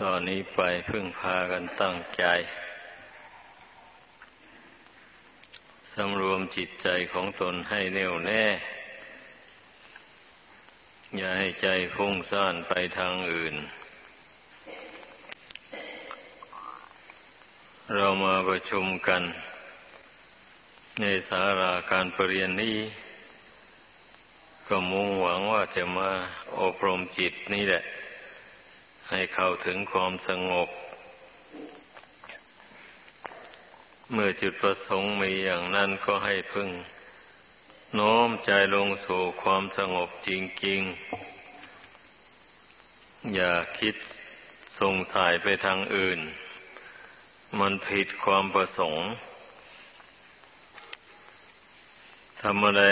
ตอนนี้ไปพึ่งพากันตั้งใจสำรวมจิตใจของตนให้แน่วแน่ อย่าให้ใจฟุ้งซ่านไปทางอื่น เรามาประชุมกัน ในสาราการประเรียนนี้ ก็มุ่งหวังว่าจะมาอบรมจิตนี่แหละ ให้เข้าถึงความสงบ เมื่อจุดประสงค์มีอย่างนั้นก็ให้พึ่ง โน้มใจลงสู่ความสงบจริง ๆ อย่าคิดส่งสายไปทางอื่น มันผิดความประสงค์ทำอะไร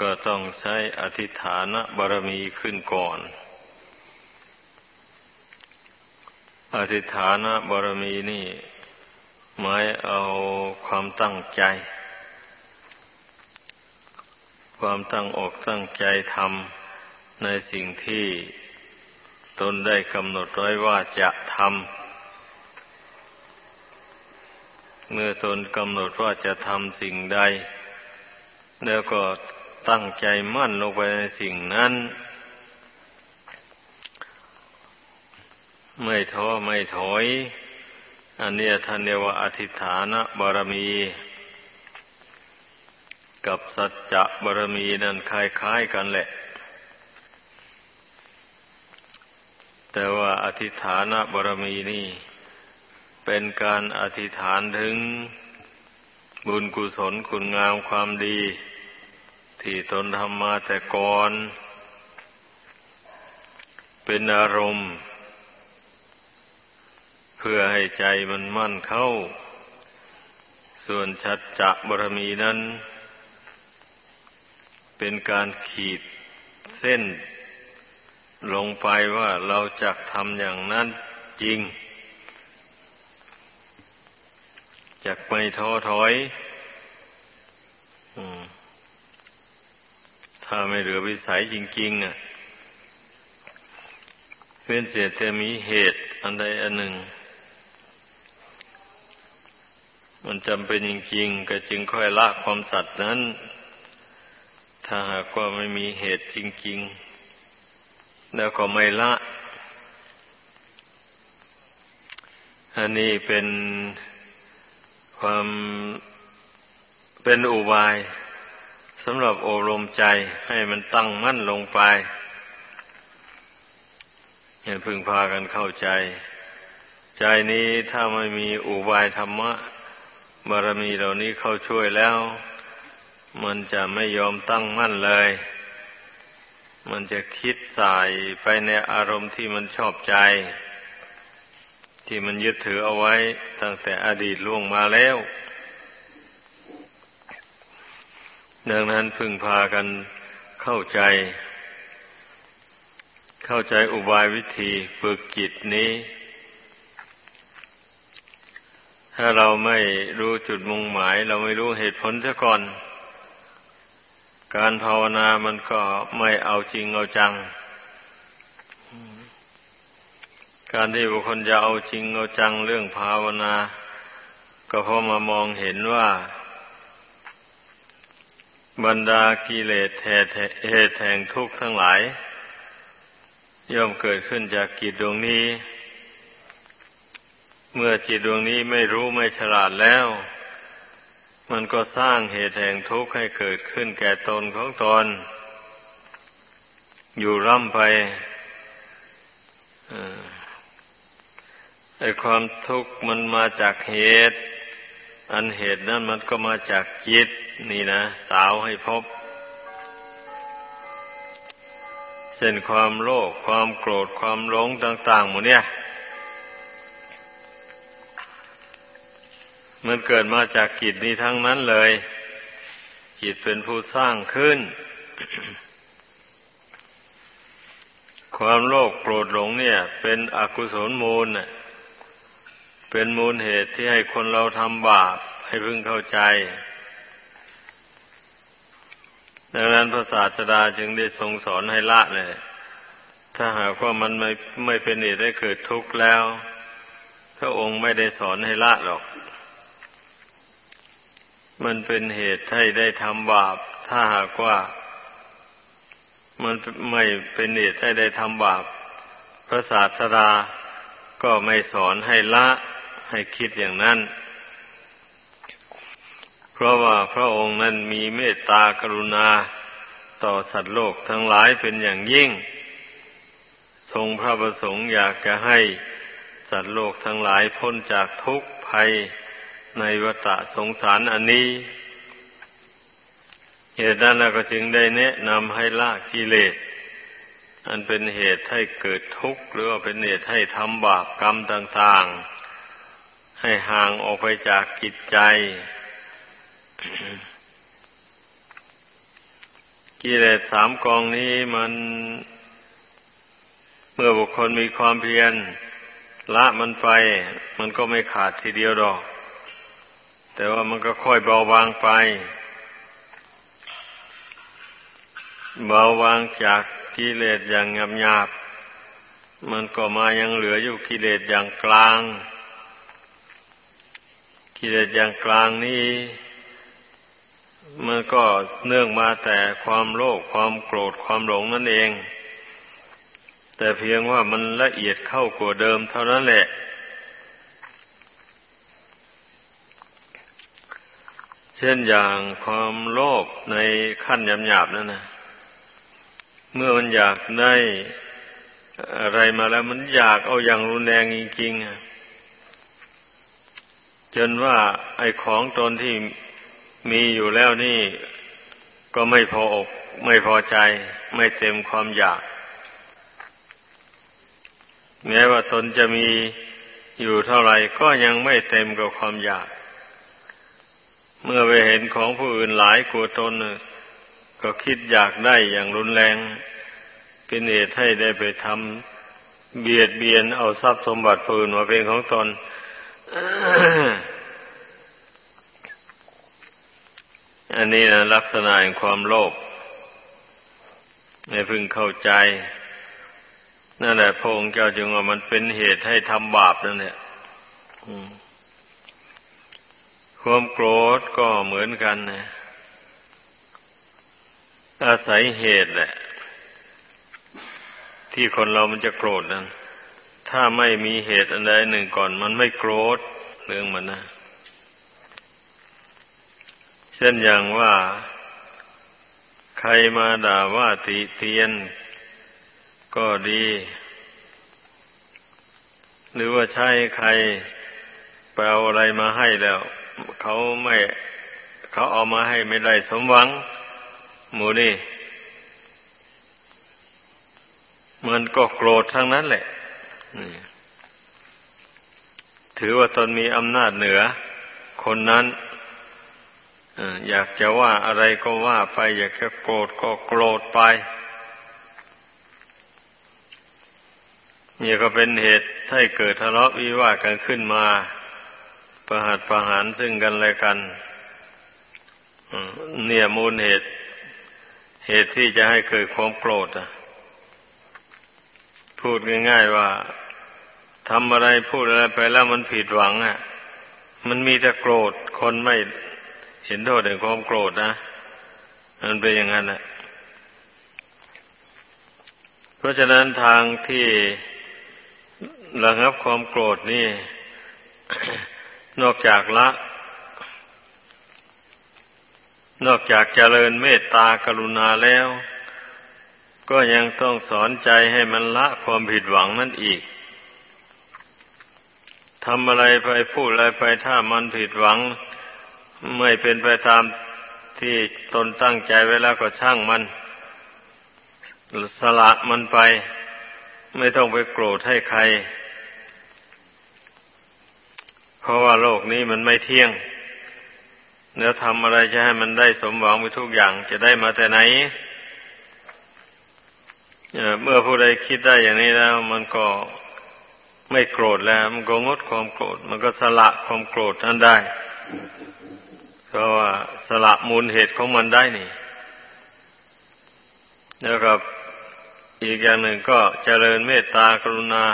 ก็ต้องใช้อธิฐานบารมีขึ้นก่อน อธิฐานบารมีนี่ หมายเอาความตั้งใจ ความตั้งอกตั้งใจทำในสิ่งที่ตนได้กำหนดไว้ว่าจะทำ เมื่อตนกำหนดว่าจะทำสิ่งใด แล้วก็ตั้งใจมั่นลงไปในสิ่งนั้น ไม่ท้อไม่ถอย อันนี้ท่านเรียกว่าอธิฐานบารมี กับสัจจะบารมีนั่นคล้ายๆกันแหละ แต่ว่าอธิฐานบารมีนี่ เป็นการอธิษฐานถึงบุญกุศลคุณงามความดี ที่ตนทำมาแต่ก่อน เป็นอารมณ์ เพื่อให้ใจมันมั่นเข้า ส่วนชัดจะบรมีนั้น เป็นการขีดเส้น ลงไปว่าเราจะทำอย่างนั้นจริงจะไม่ท้อถอยถ้าไม่เหลือวิสัยจริงๆอะเป็นเสียแต่มีเหตุอันใดอันหนึ่ง มันจำเป็นจริงๆก็จึงค่อยละความสัตว์นั้น ถ้าหากว่าไม่มีเหตุจริง ๆ แล้วก็ไม่ละ อันนี้เป็นความเป็นอุบายสำหรับโอรมใจให้มันตั้งมั่นลงไปให้พึงพากันเข้าใจ ใจนี้ถ้าไม่มีอุบายธรรมะ บารมีเหล่านี้เข้าช่วยแล้ว มันจะไม่ยอมตั้งมั่นเลย มันจะคิดสายไปในอารมณ์ที่มันชอบใจ ที่มันยึดถือเอาไว้ตั้งแต่อดีตล่วงมาแล้ว ดังนั้นพึงพากันเข้าใจ เข้าใจอุบายวิธีฝึกจิตนี้ ถ้าเราไม่รู้จุดมุ่งหมาย เราไม่รู้เหตุผลซะก่อน การภาวนามันก็ไม่เอาจริงเอาจัง การที่บุคคลจะเอาจริงเอาจังเรื่องภาวนา ก็เพราะมามองเห็นว่า บรรดากิเลสเหตุแห่งทุกข์ทั้งหลาย ย่อมเกิดขึ้นจากกิจดวงนี้ เมื่อจิตดวงนี้ไม่รู้ไม่ฉลาดแล้ว มันก็สร้างเหตุแห่งทุกข์ให้เกิดขึ้นแก่ตนของตน อยู่ร่ำไปไอ้ความทุกข์มันมาจากเหตุ อันเหตุนั้นมันก็มาจากจิต นี่นะ สาวให้พบเส้นความโลภความโกรธความหลงต่าง ๆ หมดเนี่ย มันเกิดมาจากกิจนี้ทั้งนั้นเลย จิตเป็นผู้สร้างขึ้น ความโลภโกรธหลงเนี่ย เป็นอกุศลมูล เป็นมูลเหตุที่ให้คนเราทำบาป ให้พึงเข้าใจดังนั้นพระศาสดาจึงได้ทรงสอนให้ละเลย ถ้าหากว่ามันไม่ไม่เป็นเหตุให้เกิดทุกข์แล้ว พระองค์ไม่ได้สอนให้ละหรอก มันเป็นเหตุให้ได้ทำบาป ถ้าหากว่า มันไม่เป็นเหตุให้ได้ทำบาป พระศาสดาก็ไม่สอนให้ละให้คิดอย่างนั้น เพราะว่าพระองค์นั้นมีเมตตากรุณาต่อสัตว์โลกทั้งหลายเป็นอย่างยิ่ง ทรงพระประสงค์อยากจะให้สัตว์โลกทั้งหลายพ้นจากทุกข์ภัย ในวัฏสงสารอันนี้ เหตุนั้นเราก็จึงได้แนะนำให้ละกิเลส อันเป็นเหตุให้เกิดทุกข์ หรือว่าเป็นเหตุให้ทำบาปกรรมต่าง ๆ ให้ห่างออกไปจากกิจใจ กิเลสสามกองนี้มันเมื่อบุคคลมีความเพียรละมันไป มันก็ไม่ขาดทีเดียวดอก แต่ว่ามันก็ค่อยเบาบางไป เบาบางจากกิเลสอย่างหยาบๆมันก็มายังเหลืออยู่กิเลสอย่างกลาง กิเลสอย่างกลางนี้ มันก็เนื่องมาแต่ความโลภความโกรธความหลงนั่นเอง แต่เพียงว่ามันละเอียดเข้ากว่าเดิมเท่านั้นแหละ เช่นอย่างความโลภในขั้นหยาบๆนั่นนะเมื่อมันอยากได้อะไรมาแล้วมันอยากเอาอย่างรุนแรงจริงๆจนว่าไอ้ของตนที่มีอยู่แล้วนี่ ก็ไม่พออก ไม่พอใจ ไม่เต็มความอยาก แม้ว่าตนจะมีอยู่เท่าไหร่ก็ยังไม่เต็มกับความอยาก เมื่อไปเห็นของผู้อื่นหลายกว่าตนก็คิดอยากได้อย่างรุนแรง เป็นเหตุให้ได้ไปทำเบียดเบียนเอาทรัพย์สมบัติผู้อื่นมาเป็นของตนอันนี้นะลักษณะแห่งความโลภไม่พึงเข้าใจ นั่นแหละพระองค์เจ้าจึงว่ามันเป็นเหตุให้ทำบาปนั่นแหละ ความโกรธก็เหมือนกันนะอาศัยเหตุแหละ ที่คนเรามันจะโกรธนั้น ถ้าไม่มีเหตุอันใดหนึ่งก่อน มันไม่โกรธเรื่องมันนะเช่นอย่างว่า ใครมาด่าว่าติเตียน ก็ดี หรือว่าใช่ใครไปเอาอะไรมาให้แล้ว เขาไม่ เขาเอามาให้ไม่ได้สมหวัง หมูนี่ มันก็โกรธทั้งนั้นแหละถือว่าตนมีอำนาจเหนือ คนนั้นอยากจะว่าอะไรก็ว่าไป อยากจะโกรธก็โกรธไป นี่ก็เป็นเหตุให้เกิดทะเลาะวิวาทกันขึ้นมา ประหัตประหารซึ่งกันและกันเนี่ยมูลเหตุ เหตุที่จะให้เกิดความโกรธอะพูดง่ายๆว่าทำอะไรพูดอะไรไปแล้วมันผิดหวังอะ มันมีแต่โกรธคนไม่เห็นโทษในความโกรธนะมันเป็นอย่างนั้นแหละเพราะฉะนั้นทางที่ระงับความโกรธนี่ นอกจากละ นอกจากเจริญเมตตากรุณาแล้ว ก็ยังต้องสอนใจให้มันละความผิดหวังนั่นอีกทำอะไรไปพูดอะไรไปถ้ามันผิดหวัง ไม่เป็นไปตามที่ตนตั้งใจไว้แล้วก็ช่างมันสละมันไป ไม่ต้องไปโกรธให้ใคร ราะว่าโลกนี้มันไม่เที่ยงแล้วทำอะไรจะให้มันได้สมหวังไปทุกอย่างจะได้มาแต่ไหนเมื่อผู้ใดคิดได้อย่างนี้แล้ว มันก็ไม่โกรธแล้ว มันก็งดความโกรธ มันก็สละความโกรธนั้นได้ เพราะว่าสละมูลเหตุของมันได้นี่แล้วก็อีกอย่างหนึ่งก็เจริญเมตตากรุณา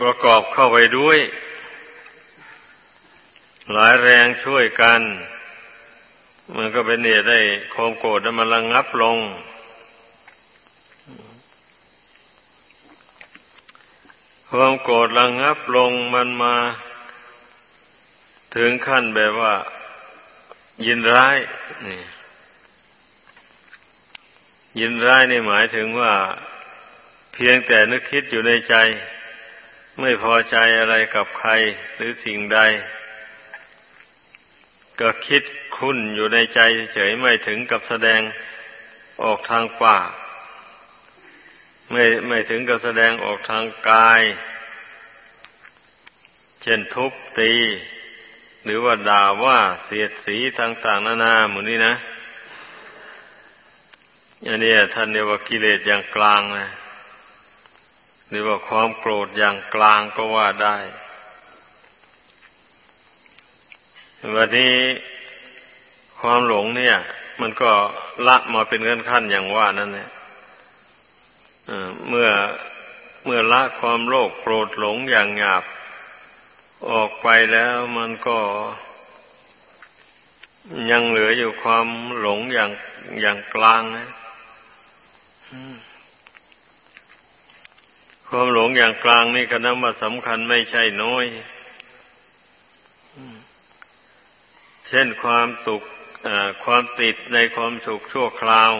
ประกอบเข้าไปด้วย หลายแรงช่วยกัน มันก็เป็นเนี่ยได้ความโกรธมันระงงับลง ความโกรธระงงับลงมันมา ถึงขั้นแบบว่า ยินร้ายนี่ยินร้ายนี่หมายถึงว่า เพียงแต่นึกคิดอยู่ในใจ ไม่พอใจอะไรกับใครหรือสิ่งใด ก็คิดคุ้นอยู่ในใจเฉยไม่ถึงกับแสดงออกทางปากไม่ไม่ถึงกับแสดงออกทางกาย เช่นทุบตี หรือว่าด่าว่าเสียดสีต่างๆนานาหมือนี้นะอันนี้ท่านเรียกว่ากิเลสอย่างกลางนะ หรือว่าความโกรธอย่างกลางก็ว่าได้ วันนี้ความหลงเนี่ย มันก็ละมาเป็นขั้นขั้นอย่างว่านั่นแหละเมื่อเมื่อละความโลภโกรธหลงอย่างหยาบ ออกไปแล้วมันก็ยังเหลืออยู่ความหลงอย่างอย่างกลางนะ ความหลงอย่างกลางนี่ก็นับว่าสำคัญไม่ใช่น้อย เช่นความสุขความติดในความสุขชั่วคราว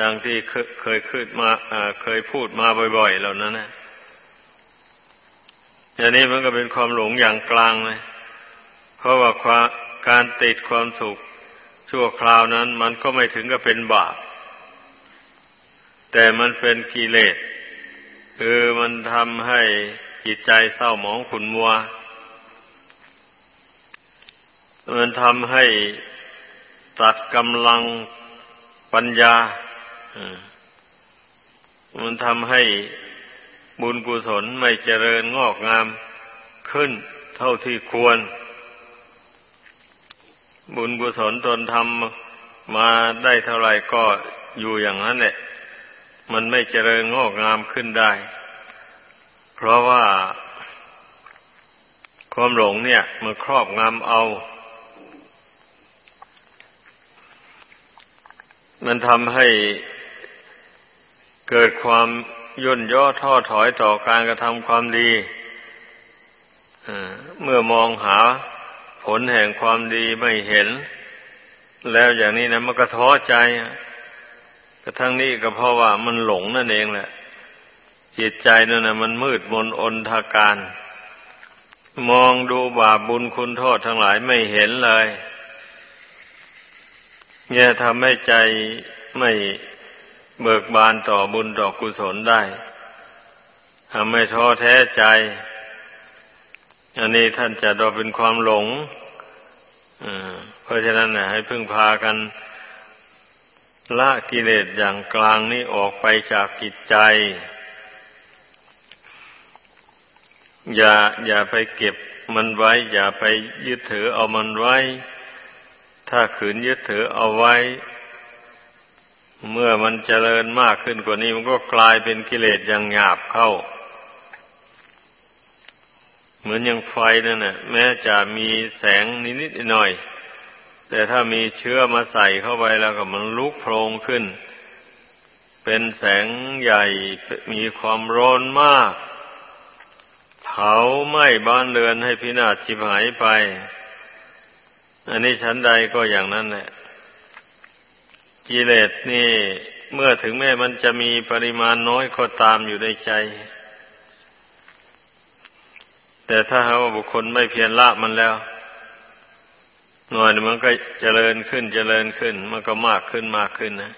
ดังที่เคยขึ้นมาเคยพูดมาบ่อย ๆ เหล่านั้นนะอย่างนี้มันก็เป็นความหลงอย่างกลางเลย เพราะว่าการติดความสุขชั่วคราวนั้น มันก็ไม่ถึงกับเป็นบาป แต่มันเป็นกิเลส คือมันทำให้จิตใจเศร้าหมองขุนมัว มันทำให้ตัดกำลังปัญญา มันทำให้บุญกุศลไม่เจริญงอกงามขึ้นเท่าที่ควร บุญกุศลตนทำมาได้เท่าไหร่ก็อยู่อย่างนั้นแหละ มันไม่เจริญงอกงามขึ้นได้ เพราะว่าความหลงเนี่ย มันครอบงำเอา มันทำให้เกิดความย่นย่อท้อถอยต่อการกระทำความดี เมื่อมองหาผลแห่งความดีไม่เห็น แล้วอย่างนี้นะมันก็ท้อใจ กระทั่งนี้ก็เพราะว่ามันหลงนั่นเองแหละจิตใจนั่นนะมันมืดมนอนทาการ มองดูบาปบุญคุณโทษทั้งหลายไม่เห็นเลยเนี่ยทำให้ใจไม่เบิกบานต่อบุญต่อกุศลได้ทำให้ท้อแท้ใจ อันนี้ท่านจะดอเป็นความหลงเพราะฉะนั้นนะให้พึ่งพากัน ละกิเลสอย่างกลางนี้ออกไปจากกิจใจ อย่าอย่าไปเก็บมันไว้ อย่าไปยึดถือเอามันไว้ ถ้าขืนยึดถือเอาไว้ เมื่อมันเจริญมากขึ้นกว่านี้มันก็กลายเป็นกิเลสอย่างหยาบเข้า เหมือนอย่างไฟนั่นแหละแม้จะมีแสงนิดๆหน่อย แต่ถ้ามีเชื้อมาใส่เข้าไปแล้วก็มันลุกโพลงขึ้น เป็นแสงใหญ่มีความร้อนมาก เผาไหม้บ้านเรือนให้พินาศชิบหายไป อันนี้ชั้นใดก็อย่างนั้นแหละกิเลสนี่เมื่อถึงแม้มันจะมีปริมาณน้อยก็ตามอยู่ในใจ แต่ถ้าหาว่าบุคคลไม่เพียรละมันแล้ว หน่อยมันก็เจริญขึ้นเจริญขึ้น มันก็มากขึ้นมากขึ้นนะ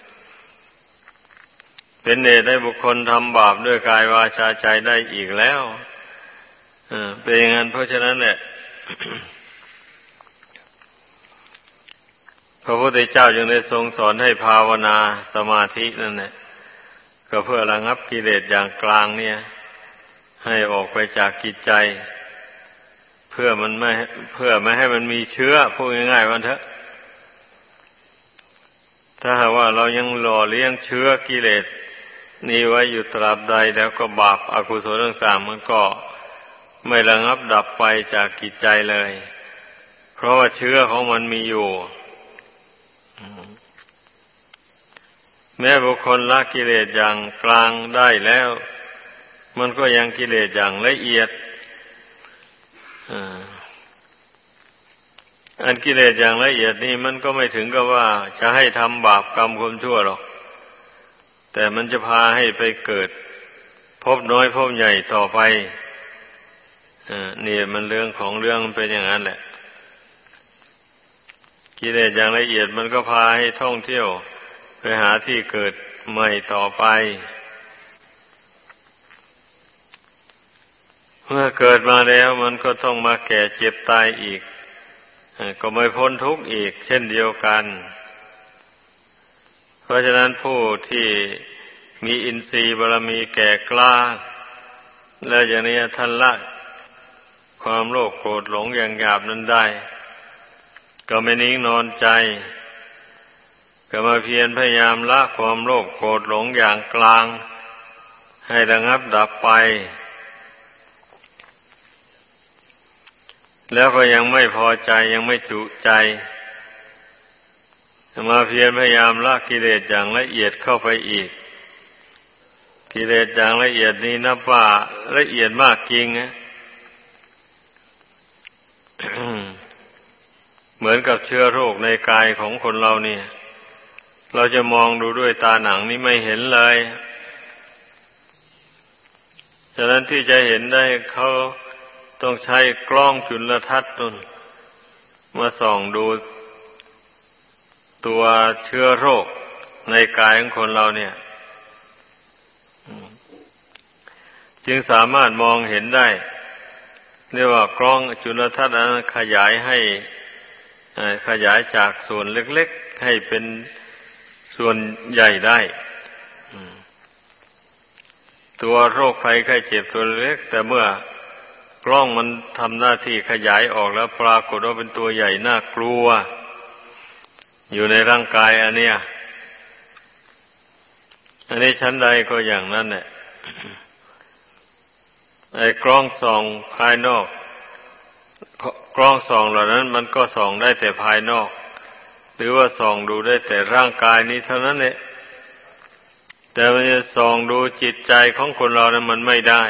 เป็นเนตได้บุคคลทำบาปด้วยกายวาจาใจได้อีกแล้วเป็นอย่างนั้นเพราะฉะนั้นเนี่ยพระพุทธเจ้าจึงได้ทรงสอนให้ภาวนาสมาธินั่นแหละก็เพื่อระงับกิเลสอย่างกลางเนี่ย ให้ออกไปจากกิจใจ พื่อมันไม่เพื่อไม่ให้มันมีเชื้อพูดง่ายๆวันเถอะถ้าหากว่าเรายังหล่อเลี้ยงเชื้อกิเลสนี้ไว้อยู่ตราบใดแล้วก็บาปอากุศลต่างๆมันก็ไม่ระงับดับไปจากกิจใจเลย เพราะว่าเชื้อของมันมีอยู่ แม้บุคคลละกิเลสอย่างกลางได้แล้ว มันก็ยังกิเลสอย่างละเอียด อันกิเลสอย่างละเอียดนี่มันก็ไม่ถึงกับว่า จะให้ทำบาปกรรมความชั่วหรอก แต่มันจะพาให้ไปเกิด พบน้อยพบใหญ่ต่อไปนี่มันเรื่องของเรื่องเป็นอย่างนั้นแหละ กิเลสอย่างละเอียดมันก็พาให้ท่องเที่ยว ไปหาที่เกิดใหม่ต่อไป เมื่อเกิดมาแล้วมันก็ต้องมาแก่เจ็บตายอีก ก็ไม่พ้นทุกข์อีก เช่นเดียวกัน เพราะฉะนั้นผู้ที่มีอินทรีย์บารมีแก่กล้า แล้วอย่างนี้ท่านละความโลภโกรธหลงอย่างหยาบนั้นได้ ก็ไม่นิ่งนอนใจ ก็มาเพียรพยายามละความโลภโกรธหลงอย่างกลาง ให้ระงับดับไป แล้วก็ยังไม่พอใจยังไม่จุใจมาเพียรพยายามละกิเลสอย่างละเอียดเข้าไปอีก กิเลสอย่างละเอียดนี้นับว่าละเอียดมากจริงนะเหมือนกับเชื้อโรคในกายของคนเราเนี่ย เราจะมองดูด้วยตาหนังนี่ไม่เห็นเลย ฉะนั้นที่จะเห็นได้เขา ต้องใช้กล้องจุลทรรศน์นมาส่องดูตัวเชื้อโรคในกายของคนเราเนี่ย จึงสามารถมองเห็นได้เรียกว่ากล้องจุลทรรศน์ขยายให้ขยายจากส่วนเล็ก ๆ ให้เป็นส่วนใหญ่ได้ตัวโรคภัยไข้เจ็บตัวเล็ก แต่เมื่อ กล้องมันทำหน้าที่ขยายออกแล้วปรากฏว่าเป็นตัวใหญ่น่ากลัว อยู่ในร่างกายอันเนี้ยอันนี้ชั้นใดก็อย่างนั้นแหละไอ้กล้องส่องภายนอก กล้องส่องเหล่านั้น มันก็ส่องได้แต่ภายนอก หรือว่าส่องดูได้แต่ร่างกายนี้เท่านั้นแหละแต่มันจะส่องดูจิตใจของคนเรานั้นมันไม่ได้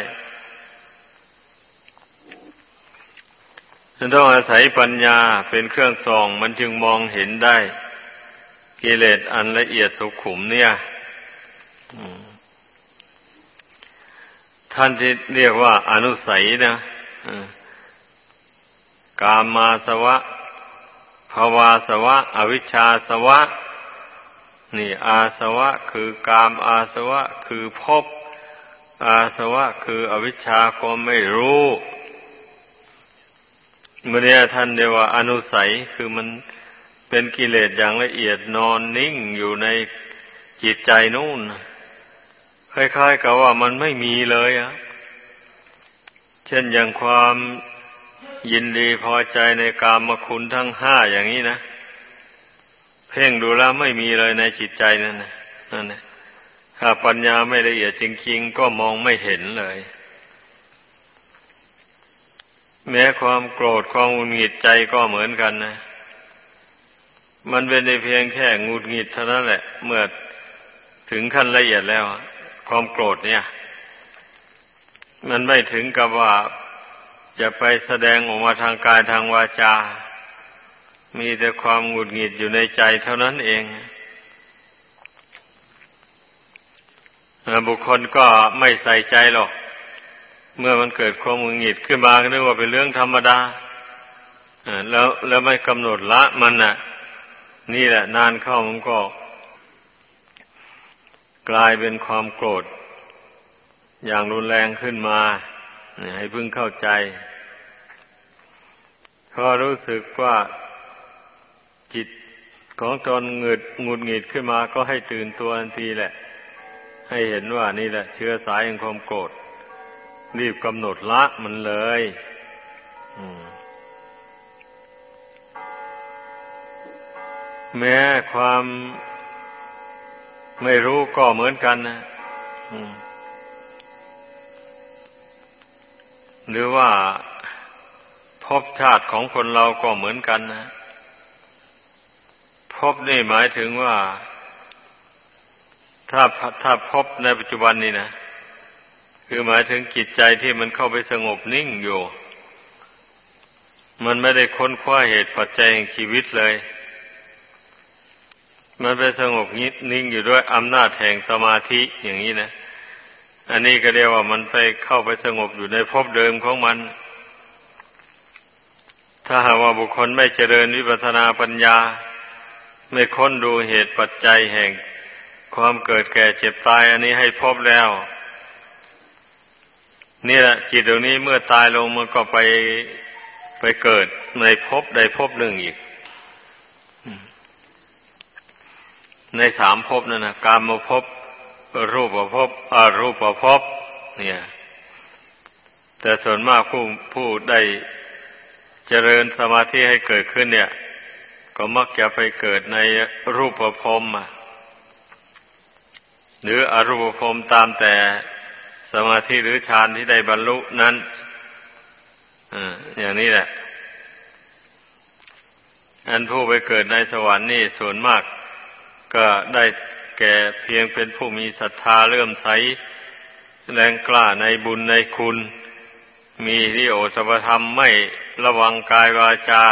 มันต้องอาศัยปัญญาเป็นเครื่องส่อง มันจึงมองเห็นได้ กิเลสอันละเอียดสุขุมเนี่ยท่านที่เรียกว่าอนุสัยนะกามาสวะภาวาสวะ อวิชชาสวะ นี่อาสวะ คือกามอาสวะ คือภพอาสวะ คืออวิชชาก็ไม่รู้ เมื่อนี้ท่านเรียกว่าอนุสัยคือมันเป็นกิเลสอย่างละเอียดนอนนิ่งอยู่ในจิตใจนู่นคล้ายๆกับว่ามันไม่มีเลยอะเช่นอย่างความยินดีพอใจในกามคุณทั้งห้าอย่างนี้นะ เพ่งดูแล้วไม่มีเลยในจิตใจนั่นนะนั่นนะถ้าปัญญาไม่ละเอียดจริงๆ ก็มองไม่เห็นเลย แม้ความโกรธความหงุดหงิดใจก็เหมือนกันนะ มันเป็นในเพียงแค่หงุดหงิดเท่านั้นแหละ เมื่อถึงขั้นละเอียดแล้ว ความโกรธเนี่ย มันไม่ถึงกับว่าจะไปแสดงออกมาทางกายทางวาจา มีแต่ความหงุดหงิดอยู่ในใจเท่านั้นเองบุคคลก็ไม่ใส่ใจหรอก เมื่อมันเกิดความหงุดหงิดขึ้นมาก็นึกว่าเป็นเรื่องธรรมดาแล้วแล้วไม่กำหนดละมันน่ะ นี่แหละ นานเข้ามันก็ กลายเป็นความโกรธ อย่างรุนแรงขึ้นมาให้พึ่งเข้าใจพอรู้สึกว่าจิตของตนเงืดงุดหงิดขึ้นมาก็ให้ตื่นตัวทันทีแหละ ให้เห็นว่านี่แหละ เชื้อสายแห่งความโกรธ รีบกำหนดละมันเลยแม้ความไม่รู้ก็เหมือนกันนะหรือว่าภพชาติของคนเราก็เหมือนกันนะภพนี่หมายถึงว่า ถ้าถ้าพบในปัจจุบันนี่นะ คือหมายถึงจิตใจที่มันเข้าไปสงบนิ่งอยู่ มันไม่ได้ค้นคว้าเหตุปัจจัยแห่งชีวิตเลย มันไปสงบนิ่งอยู่ด้วยอำนาจแห่งสมาธิอย่างนี้นะ อันนี้ก็เรียกว่ามันไปเข้าไปสงบอยู่ในภพเดิมของมัน ถ้าหากว่าบุคคลไม่เจริญวิปัสนาปัญญา ไม่ค้นดูเหตุปัจจัยแห่งความเกิดแก่เจ็บตายอันนี้ให้พบแล้ว นี่แหละจิตดวงนี้เมื่อตายลงมันก็ไปไปเกิดในภพใดภพหนึ่งอีก ในสามภพนั่นนะการมาภพรูปภพอารูปภพเนี่ย แต่ส่วนมากผู้ผู้ได้เจริญสมาธิให้เกิดขึ้นเนี่ย ก็มักจะไปเกิดในรูปภพหรืออรูปภพตามแต่ สมาธิหรือฌานที่ได้บรรลุนั้นอย่างนี้แหละ อันผู้ไปเกิดในสวรรค์นี่ส่วนมาก ก็ได้แก่เพียงเป็นผู้มีศรัทธาเลื่อมใส แรงกล้าในบุญในคุณ มีที่โอสภธรรมไม่ระวังกายวาจา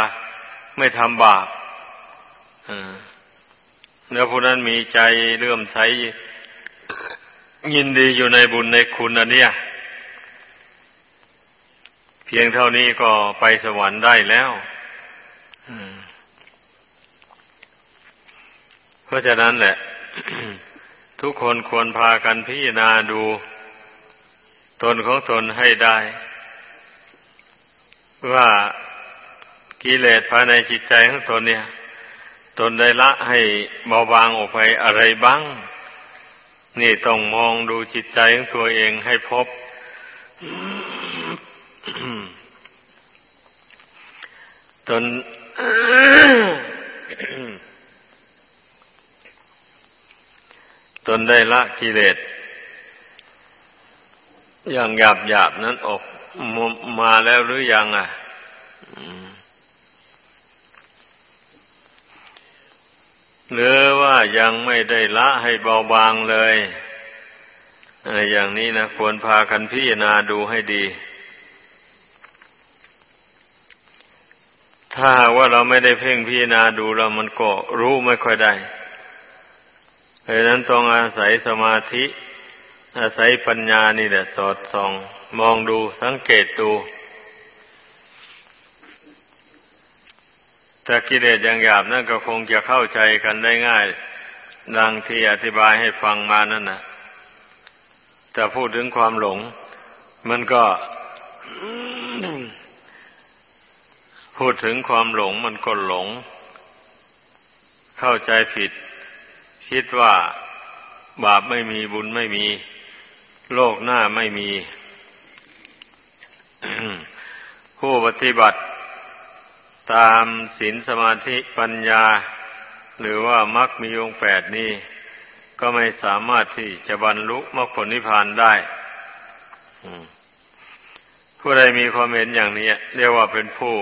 ไม่ทำบาปเนื้อผู้นั้นมีใจเลื่อมใส ยินดีอยู่ในบุญในคุณอันเนี้ยเพียงเท่านี้ก็ไปสวรรค์ได้แล้วเพราะฉะนั้นแหละ ทุกคนควรพากันพิจารณาดู ตนของตนให้ได้ ว่ากิเลสภายในจิตใจของตนเนี่ย ตนได้ละให้เบาบางออกไปอะไรบ้าง นี่ต้องมองดูจิตใจของตัวเองให้พบ ตนตนได้ละกิเลสอย่างหยาบหยาบนั้นออกมาแล้วหรือยังอะ หรือว่ายังไม่ได้ละให้เบาบางเลยอย่างนี้นะควรพากันพิจารณาดูให้ดี ถ้าว่าเราไม่ได้เพ่งพิจารณาดูเรามันก็รู้ไม่ค่อยได้เพราะนั้นต้องอาศัยสมาธิ อาศัยปัญญานี่แหละสอดส่อง มองดูสังเกตดู แต่กิเลสอย่างหยาบนั่นก็คงจะเข้าใจกันได้ง่าย ดังที่อธิบายให้ฟังมานั่นนะแต่พูดถึงความหลง มันก็ พูดถึงความหลงมันก็หลง เข้าใจผิด คิดว่าบาปไม่มีบุญไม่มี โลกหน้าไม่มี ผู้ปฏิบัติ ตามศีลสมาธิปัญญา หรือว่ามรรคมีองค์แปดนี้ก็ไม่สามารถที่จะบรรลุมรรคผลนิพพานได้ผู้ใดมีความเห็นอย่างนี้เรียกว่าเป็นผู้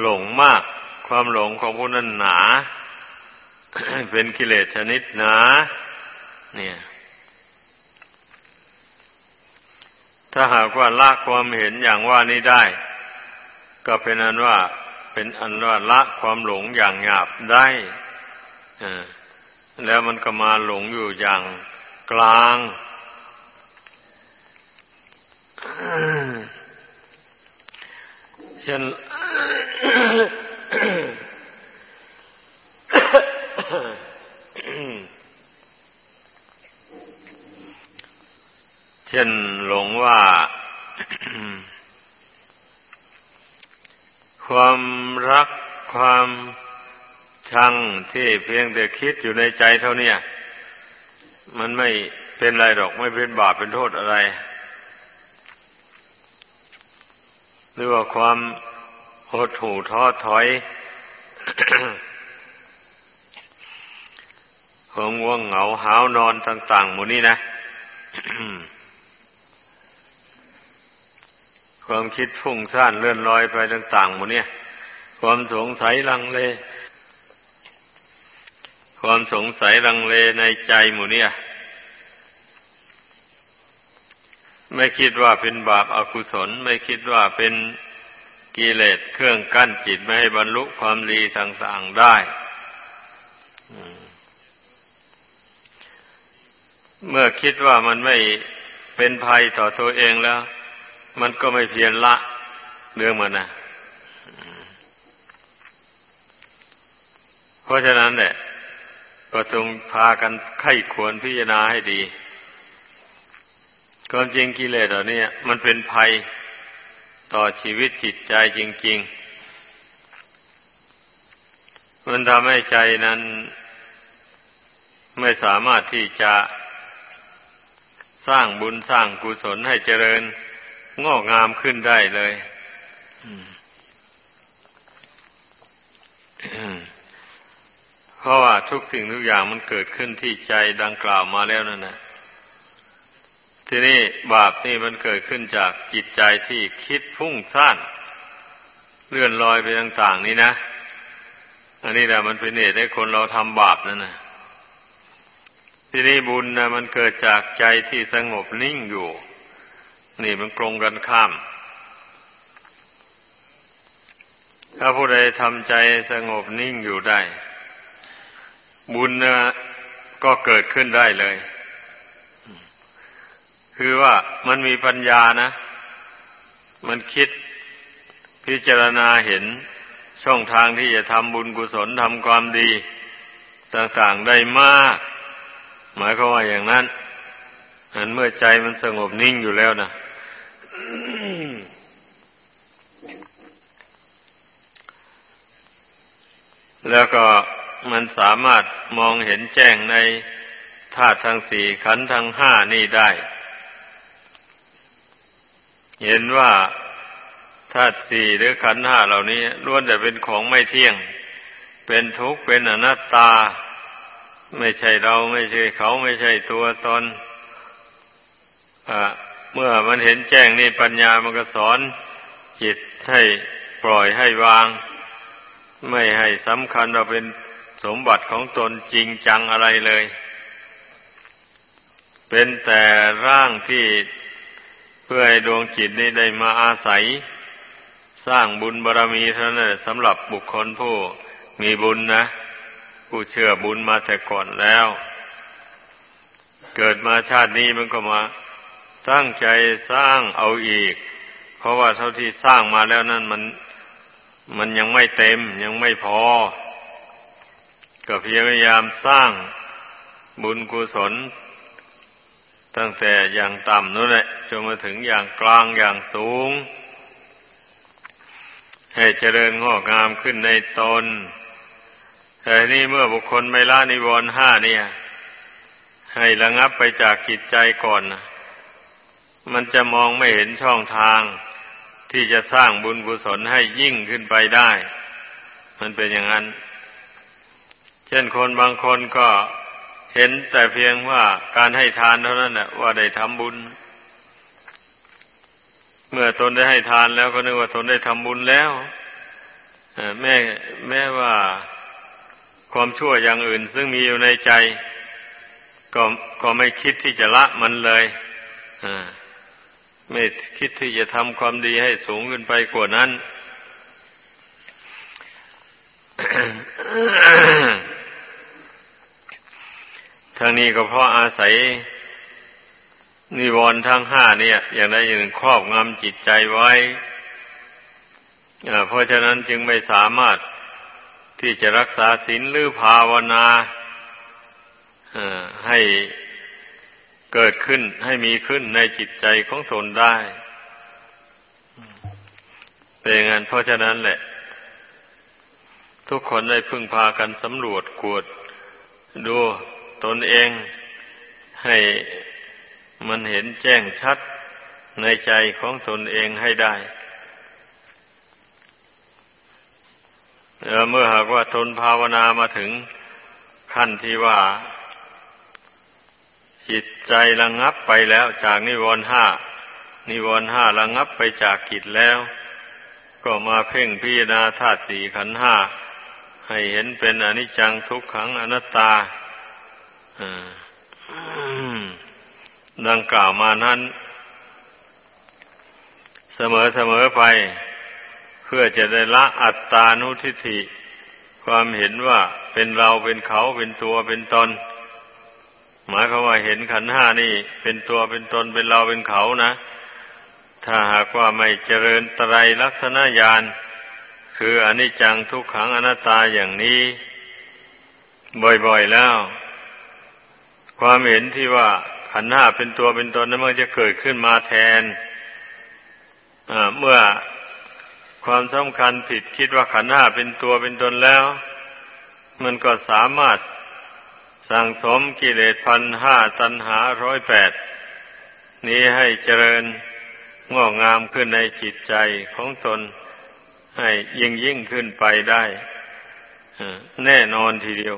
หลงมาก ความหลงของผู้นั้นหนา เป็นกิเลสชนิดหนา เนี่ย ถ้าหากว่าละความเห็นอย่างว่านี้ได้ ก็เป็นอันว่า เป็นอันว่าละความหลงอย่างหยาบได้แล้วมันก็มาหลงอยู่อย่างกลางเช่นเช่นหลงว่า ความรักความชังที่เพียงแต่คิดอยู่ในใจเท่านี้มันไม่เป็นไรหรอกไม่เป็นบาปเป็นโทษอะไร หรือว่าความหดหู่ท้อถอยหความง่วงเหงาหาวนอนต่าง ๆ หมู่นี้นะ ความคิดฟุ้งซ่านเลื่อนลอยไปต่างๆหมู่นี้ความสงสัยลังเล ความสงสัยลังเลในใจหมู่นี้ไม่คิดว่าเป็นบาปอากุศล ไม่คิดว่าเป็นกิเลสเครื่องกั้นจิตไม่ให้บรรลุความดีต่างๆได้เมื่อคิดว่ามันไม่เป็นภัยต่อตัวเองแล้ว มันก็ไม่เพียรละเรื่องมันนะเพราะฉะนั้นเนี่ยก็จงพากันไข้ควรพิจารณาให้ดีความจริงกิเลสเหล่านี้มันเป็นภัยต่อชีวิตจิตใจจริง ๆ มันทำให้ใจนั้น ไม่สามารถที่จะสร้างบุญสร้างกุศลให้เจริญ งอกงามขึ้นได้เลยเพราะว่าทุกสิ่งทุกอย่างมันเกิดขึ้นที่ใจดังกล่าวมาแล้วนั่นนะทีนี้บาปนี่มันเกิดขึ้นจากจิตใจที่คิดพุ่งซ่านเลื่อนลอยไปต่าง ๆ นี่นะ อันนี้แหละมันเป็นเหตุให้คนเราทำบาปนั่นนะทีนี้บุญนะมันเกิดจากใจที่สงบนิ่งอยู่ นี่มันตรงกันข้าม ถ้าผู้ใดทำใจสงบนิ่งอยู่ได้ บุญนะก็เกิดขึ้นได้เลย คือว่ามันมีปัญญานะ มันคิดพิจารณาเห็นช่องทางที่จะทำบุญกุศลทำความดี ต่างๆได้มาก หมายความว่าอย่างนั้นอันเมื่อใจมันสงบนิ่งอยู่แล้วนะ แล้วก็มันสามารถมองเห็นแจ้งในธาตุทั้งสี่ขันธ์ทั้งห้านี่ได้ เห็นว่าธาตุสี่หรือขันธ์ห้าเหล่านี้ล้วนแต่เป็นของไม่เที่ยง เป็นทุกข์เป็นอนัตตา ไม่ใช่เราไม่ใช่เขาไม่ใช่ตัวตน เมื่อมันเห็นแจ้งนี่ปัญญามันก็สอน จิตให้ปล่อยให้วาง ไม่ให้สำคัญว่าเป็นสมบัติของตนจริงจังอะไรเลย เป็นแต่ร่างที่เพื่อให้ดวงจิตนี้ได้มาอาศัย สร้างบุญบารรมีเท่านั้นสำหรับบุคคลผู้มีบุญนะผู้เชื่อบุญมาแต่ก่อนแล้ว เกิดมาชาตินี้มันก็มา ตั้งใจสร้างเอาอีก เพราะว่าเท่าที่สร้างมาแล้วนั่นมันมันยังไม่เต็มยังไม่พอ ก็พยายามสร้างบุญกุศล ตั้งแต่อย่างต่ำนั่นแหละจนมาถึงอย่างกลางอย่างสูง ให้เจริญงอกงามขึ้นในตนแต่นี่เมื่อบุคคลไม่ละนิวรณ์ห้าเนี่ย ให้ระงับไปจากจิตใจก่อนนะ มันจะมองไม่เห็นช่องทาง ที่จะสร้างบุญกุศลให้ยิ่งขึ้นไปได้ มันเป็นอย่างนั้น เช่นคนบางคนก็เห็นแต่เพียงว่าการให้ทานเท่านั้นแหละว่าได้ทำบุญ เมื่อตนได้ให้ทานแล้วก็นึกว่าตนได้ทำบุญแล้วแม้แม้ว่าความชั่วอย่างอื่น ซึ่งมีอยู่ในใจ ก็ก็ไม่คิดที่จะละมันเลย ไม่คิดที่จะทำความดีให้สูงขึ้นไปกว่านั้นทั้งนี้ก็เพราะอาศัย นิวรณ์ทั้งห้าเนี่ย อย่างใดอย่างหนึ่งครอบงำจิตใจไว้เพราะฉะนั้นจึงไม่สามารถที่จะรักษาศีลหรือภาวนาให้ เกิดขึ้นให้มีขึ้นในจิตใจของตนได้เป็นงั้นเพราะฉะนั้นแหละ ทุกคนได้พึ่งพากันสำรวจกวด ดูตนเองให้มันเห็นแจ้งชัดในใจของตนเองให้ได้เมื่อหากว่าทนภาวนามาถึงขั้นที่ว่า จิตใจระงงับไปแล้วจากนิวรณ์ห้า นิวรณ์ห้าระงงับไปจากกิจแล้ว ก็มาเพ่งพิจารณาธาตุสี่ขันธ์ห้า ให้เห็นเป็นอนิจจังทุกขังอนัตตาดังกล่าวมานั้น เสมอเสมอไป เพื่อจะได้ละอัตตานุทิฏฐิ ความเห็นว่าเป็นเราเป็นเขาเป็นตัวเป็นตน หมายความว่าเห็นขันห้านี่ เป็นตัวเป็นตนเป็นเราเป็นเขานะ ถ้าหากว่าไม่เจริญตรลักษณญาณคืออนิจจังทุกขังอนัตตาอย่างนี้ บ่อยๆแล้ว ความเห็นที่ว่าขันห้าเป็นตัวเป็นตนนั้นมันจะเกิดขึ้นมาแทนเมื่อความสำคัญผิดคิดว่าขันห้าเป็นตัวเป็นตนแล้ว มันก็สามารถ สั่งสมกิเลสพันห้าตันหาร้อยแปดนี้ให้เจริญงอกงามขึ้นในจิตใจของตน ให้ยิ่งยิ่งขึ้นไปได้ แน่นอนทีเดียว